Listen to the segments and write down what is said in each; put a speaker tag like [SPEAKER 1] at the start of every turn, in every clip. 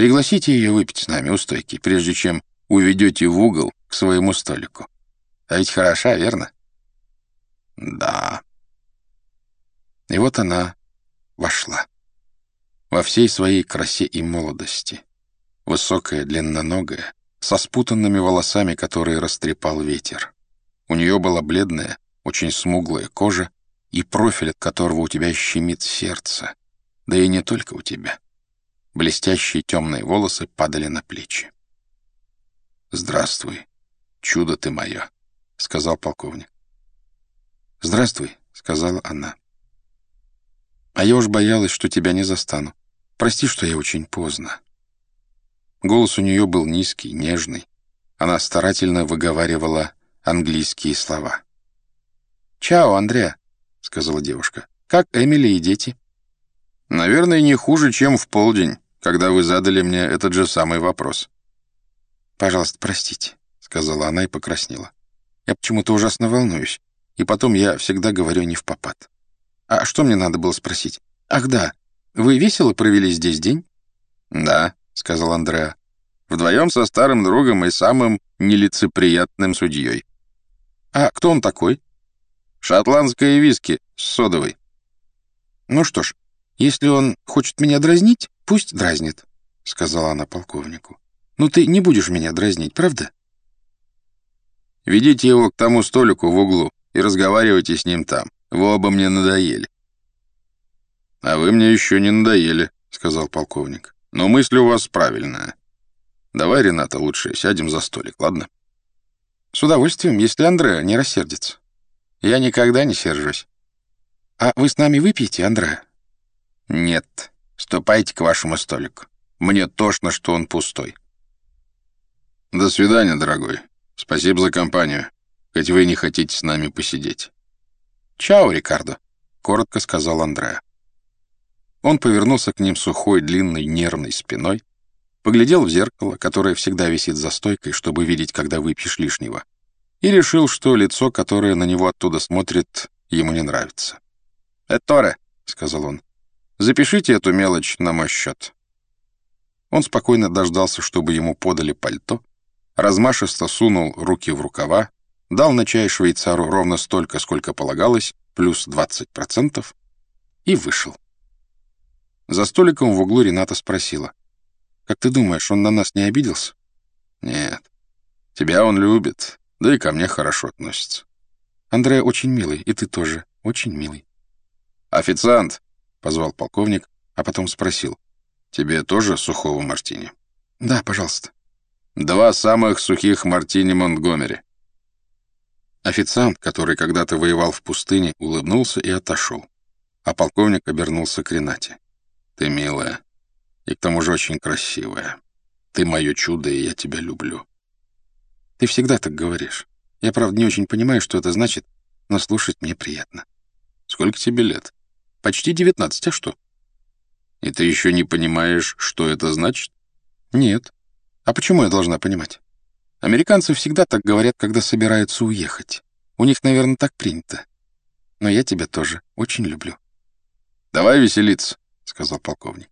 [SPEAKER 1] Пригласите ее выпить с нами у стойки, прежде чем уведете в угол к своему столику. А ведь хороша, верно? Да. И вот она вошла. Во всей своей красе и молодости. Высокая, длинноногая, со спутанными волосами, которые растрепал ветер. У нее была бледная, очень смуглая кожа и профиль, от которого у тебя щемит сердце. Да и не только у тебя. Блестящие темные волосы падали на плечи. «Здравствуй, чудо ты мое», — сказал полковник. «Здравствуй», — сказала она. «А я уж боялась, что тебя не застану. Прости, что я очень поздно». Голос у нее был низкий, нежный. Она старательно выговаривала английские слова. «Чао, Андреа», — сказала девушка. «Как Эмили и дети?» «Наверное, не хуже, чем в полдень, когда вы задали мне этот же самый вопрос». «Пожалуйста, простите», — сказала она и покраснела. «Я почему-то ужасно волнуюсь, и потом я всегда говорю не в попад. А что мне надо было спросить? Ах да, вы весело провели здесь день?» «Да», — сказал Андреа. «Вдвоем со старым другом и самым нелицеприятным судьей». «А кто он такой?» «Шотландское виски с содовой». «Ну что ж, если он хочет меня дразнить, пусть дразнит», — сказала она полковнику. «Но ты не будешь меня дразнить, правда?»
[SPEAKER 2] «Ведите его к тому столику в углу и разговаривайте с ним там. Вы оба мне надоели». «А вы мне еще не надоели», — сказал полковник. «Но мысль у вас правильная. Давай, Рената, лучше сядем за столик, ладно?»
[SPEAKER 1] «С удовольствием, если Андреа не рассердится. Я никогда не сержусь. А вы с нами выпьете, Андреа?»
[SPEAKER 2] «Нет. Ступайте к вашему столику. Мне тошно, что он пустой». «До свидания, дорогой. Спасибо за компанию. Хоть вы не хотите с нами посидеть».
[SPEAKER 1] «Чао, Рикардо», — коротко сказал Андреа. Он повернулся к ним сухой, длинной, нервной спиной, поглядел в зеркало, которое всегда висит за стойкой, чтобы видеть, когда выпьешь лишнего, и решил, что лицо, которое на него оттуда смотрит, ему не нравится. «Эторе», — сказал он, — «запишите эту мелочь на мой счет». Он спокойно дождался, чтобы ему подали пальто, размашисто сунул руки в рукава, дал на чай швейцару ровно столько, сколько полагалось, плюс 20%, и вышел. За столиком в углу Рената спросила. «Как ты думаешь, он на нас не обиделся?»
[SPEAKER 2] «Нет. Тебя он любит, да и ко мне хорошо относится».
[SPEAKER 1] «Андрея очень милый, и ты тоже очень милый».
[SPEAKER 2] «Официант!» — позвал полковник, а потом спросил. «Тебе тоже сухого мартини?»
[SPEAKER 1] «Да, пожалуйста».
[SPEAKER 2] «Два самых сухих мартини Монтгомери».
[SPEAKER 1] Официант, который когда-то воевал в пустыне, улыбнулся и отошел, а полковник обернулся к Ренате.
[SPEAKER 2] Ты милая. И к тому же очень красивая. Ты мое чудо, и я тебя люблю.
[SPEAKER 1] Ты всегда так говоришь. Я, правда, не очень понимаю, что это значит, но слушать мне приятно.
[SPEAKER 2] Сколько тебе лет?
[SPEAKER 1] Почти девятнадцать, а что?
[SPEAKER 2] И ты еще не понимаешь, что это значит?
[SPEAKER 1] Нет. А почему я должна понимать? Американцы всегда так говорят, когда собираются уехать. У них, наверное, так принято. Но я тебя тоже очень люблю.
[SPEAKER 2] Давай веселиться сказал полковник.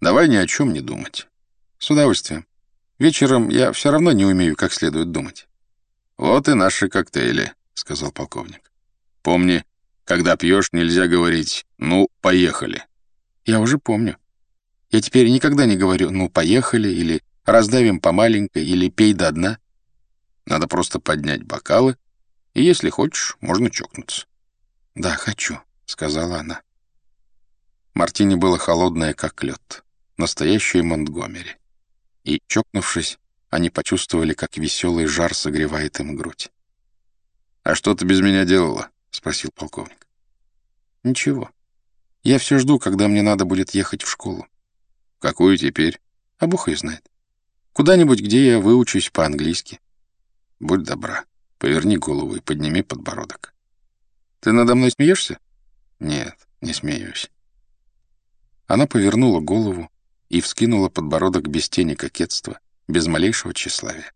[SPEAKER 2] «Давай ни о чем не думать».
[SPEAKER 1] «С удовольствием. Вечером я все равно не умею как следует думать».
[SPEAKER 2] «Вот и наши коктейли», — сказал полковник. «Помни, когда пьешь, нельзя говорить «ну, поехали».
[SPEAKER 1] «Я уже помню. Я теперь никогда не говорю «ну, поехали» или «раздавим по маленькой» или «пей до дна».
[SPEAKER 2] Надо просто поднять бокалы, и, если хочешь, можно чокнуться.
[SPEAKER 1] «Да, хочу», — сказала она. Мартини было холодное, как лед. Настоящее Монтгомери. И, чокнувшись, они почувствовали, как веселый жар согревает им грудь.
[SPEAKER 2] «А что ты без меня делала?» — спросил полковник.
[SPEAKER 1] «Ничего. Я все жду, когда мне надо будет ехать в школу».
[SPEAKER 2] «Какую теперь?»
[SPEAKER 1] «А бог ее знает. Куда-нибудь, где я выучусь по-английски».
[SPEAKER 2] «Будь добра, поверни голову и подними подбородок».
[SPEAKER 1] «Ты надо мной смеешься?»
[SPEAKER 2] «Нет, не смеюсь».
[SPEAKER 1] Она повернула голову и вскинула подбородок без тени кокетства, без малейшего тщеславия.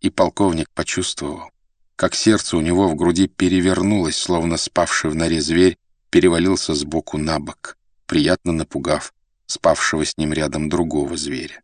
[SPEAKER 1] И полковник почувствовал, как сердце у него в груди перевернулось, словно спавший в норе зверь перевалился с боку на бок, приятно напугав спавшего с ним рядом другого зверя.